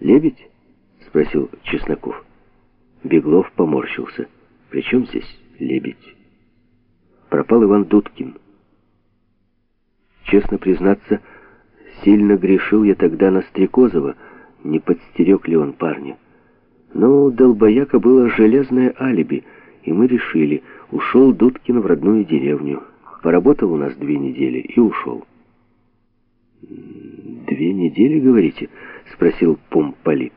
«Лебедь?» — спросил Чесноков. Беглов поморщился. «При чем здесь лебедь?» Пропал Иван Дудкин. Честно признаться, сильно грешил я тогда на Стрекозова, не подстерег ли он парня. Но у долбояка было железное алиби, и мы решили, ушел Дудкин в родную деревню. Поработал у нас две недели и ушел. «Две недели, говорите?» — спросил помполит.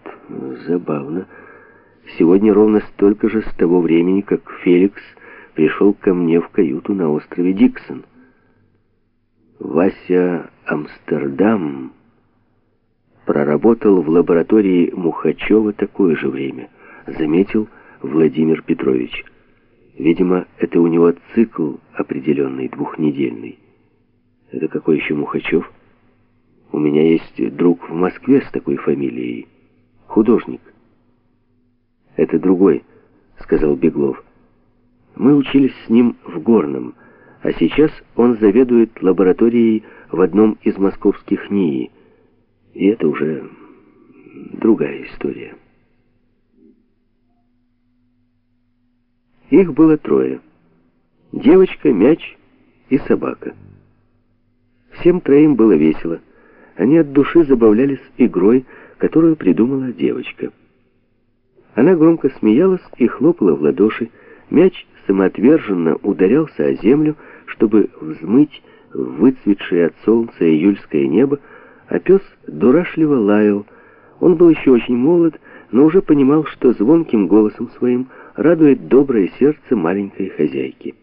«Забавно. Сегодня ровно столько же с того времени, как Феликс пришел ко мне в каюту на острове Диксон. Вася Амстердам проработал в лаборатории Мухачева такое же время, заметил Владимир Петрович. Видимо, это у него цикл определенный, двухнедельный. Это какой еще Мухачев? У меня есть друг в Москве с такой фамилией. Художник. Это другой, сказал Беглов. Мы учились с ним в Горном, а сейчас он заведует лабораторией в одном из московских НИИ. И это уже другая история. Их было трое. Девочка, мяч и собака. Всем троим было весело. Они от души забавлялись игрой, которую придумала девочка. Она громко смеялась и хлопала в ладоши. Мяч самоотверженно ударялся о землю, чтобы взмыть выцветшее от солнца июльское небо, а пес дурашливо лаял. Он был еще очень молод, но уже понимал, что звонким голосом своим радует доброе сердце маленькой хозяйки.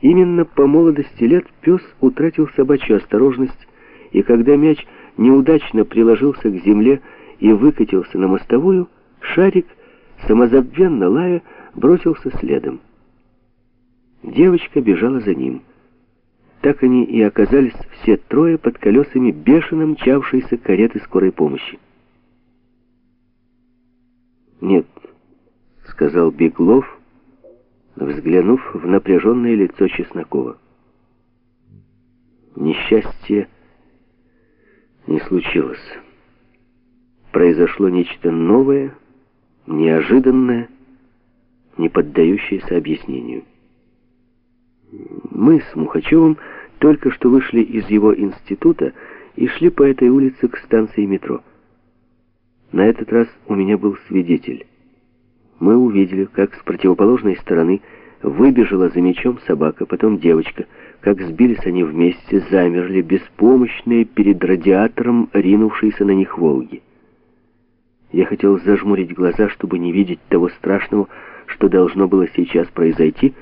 Именно по молодости лет пес утратил собачью осторожность, и когда мяч неудачно приложился к земле и выкатился на мостовую, шарик, самозабвенно лая, бросился следом. Девочка бежала за ним. Так они и оказались все трое под колесами бешено мчавшейся кареты скорой помощи. «Нет», — сказал Беглов, взглянув в напряженное лицо Чеснокова. «Несчастье не случилось. Произошло нечто новое, неожиданное, не поддающееся объяснению. Мы с Мухачевым только что вышли из его института и шли по этой улице к станции метро. На этот раз у меня был свидетель. Мы увидели, как с противоположной стороны выбежала за мечом собака, потом девочка, как сбились они вместе, замерли, беспомощные перед радиатором, ринувшейся на них Волги. Я хотел зажмурить глаза, чтобы не видеть того страшного, что должно было сейчас произойти,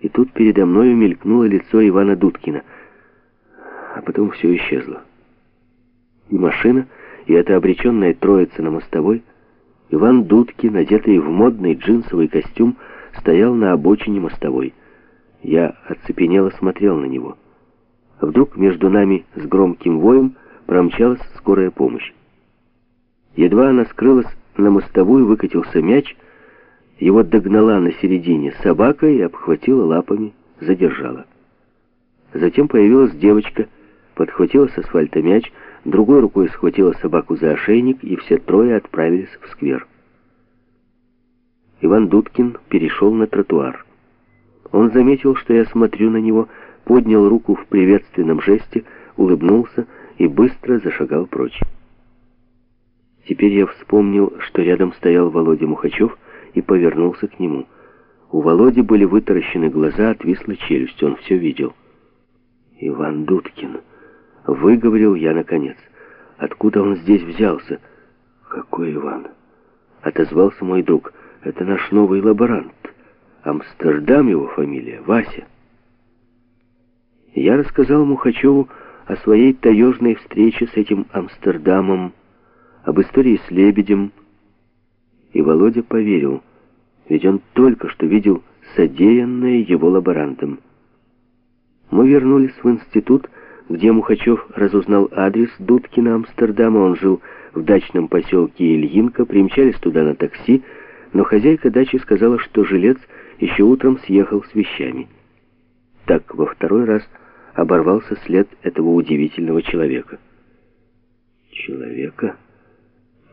и тут передо мною мелькнуло лицо Ивана Дудкина. А потом все исчезло. И машина, и эта обреченная троица на мостовой, Иван Дудкин, одетый в модный джинсовый костюм, стоял на обочине мостовой. Я оцепенело смотрел на него. Вдруг между нами с громким воем промчалась скорая помощь. Едва она скрылась на мостовую, выкатился мяч, его догнала на середине собака и обхватила лапами, задержала. Затем появилась девочка, подхватила с асфальта мяч, другой рукой схватила собаку за ошейник, и все трое отправились в сквер. Иван Дудкин перешел на тротуар. Он заметил, что я смотрю на него, поднял руку в приветственном жесте, улыбнулся и быстро зашагал прочь. Теперь я вспомнил, что рядом стоял Володя Мухачев и повернулся к нему. У Володи были вытаращены глаза, отвисла челюсть, он все видел. «Иван Дудкин», — выговорил я наконец. «Откуда он здесь взялся?» «Какой Иван?» — отозвался мой друг. «Это наш новый лаборант. Амстердам его фамилия, Вася». Я рассказал Мухачеву о своей таежной встрече с этим Амстердамом, об истории с Лебедем, и Володя поверил, ведь он только что видел содеянное его лаборантом. Мы вернулись в институт, где Мухачев разузнал адрес Дудкина Амстердама. Он жил в дачном поселке Ильинка, примчались туда на такси, но хозяйка дачи сказала, что жилец еще утром съехал с вещами. Так во второй раз оборвался след этого удивительного человека. «Человека?»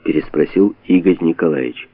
переспросил Игорь Николаевич.